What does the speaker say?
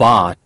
bot